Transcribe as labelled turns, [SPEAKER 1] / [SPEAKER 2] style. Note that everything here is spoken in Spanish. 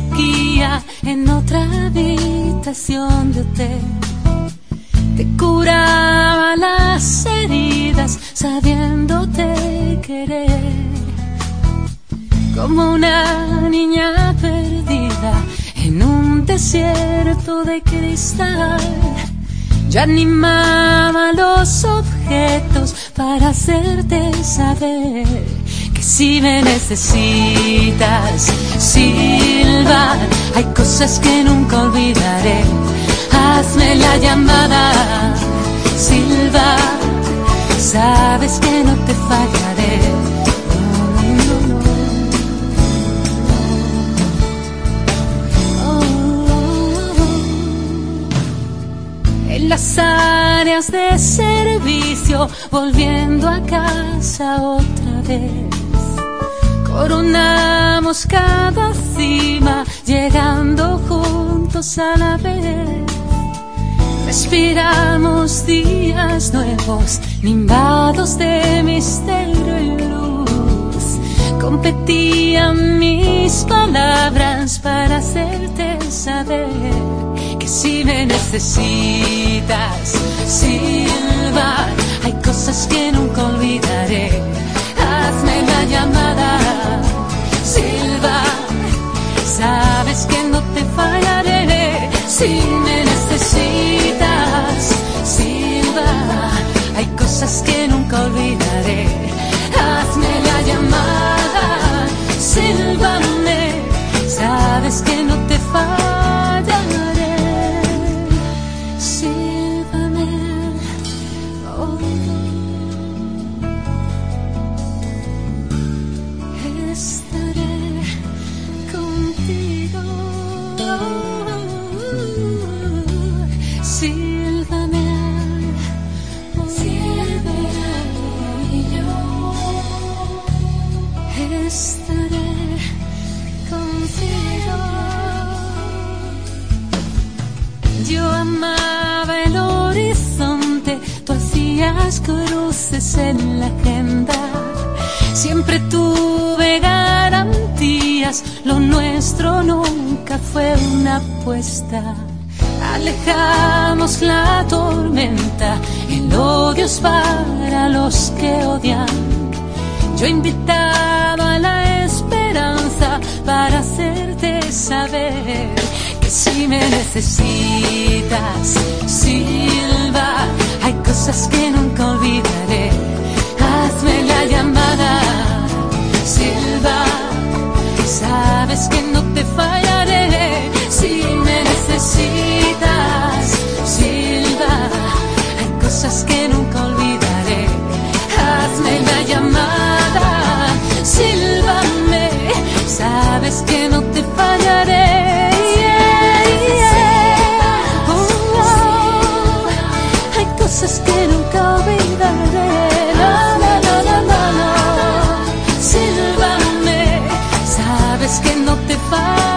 [SPEAKER 1] sequía en otra habitación de hotel. Te curaba las heridas sabiéndote querer. Como una niña perdida en un desierto de cristal. Yo animaba los objetos para hacerte saber que si me necesitas, hay cosas que nunca olvidaré. Hazme la llamada, Silva, sabes que no te fallaré. en las áreas de servicio, volviendo a casa otra vez. Coronamos cada cima, llegando a la vez. Respiramos días nuevos, nimbados de misterio y luz. Competían mis palabras para hacerte saber que si me necesitas, Silva, Si me necesitas, Silva, hay cosas que nunca olvidaré. Hazme la llamada, Silvame, sabes que no te fallaré. Sílvame, oh. Estaré contigo. Estaré contigo. Yo amaba el horizonte, tú hacías cruces en la agenda. Siempre tuve garantías, lo nuestro nunca fue una apuesta. Alejamos la tormenta, el odio es para los que odian. Yo invitado a la esperanza para hacerte saber que si me necesitas, Silva, hay cosas que nunca olvidaré. Hazme la llamada, Silva, sabes que no te fallaré. Si me necesitas, Silva, hay cosas que nunca olvidaré. Hazme la llamada, Silvame, sabes que no te fallaré. Oh, oh. Hay cosas que nunca olvidaré. No, no, no, no, no, no. Silvame, sabes que no te fallaré.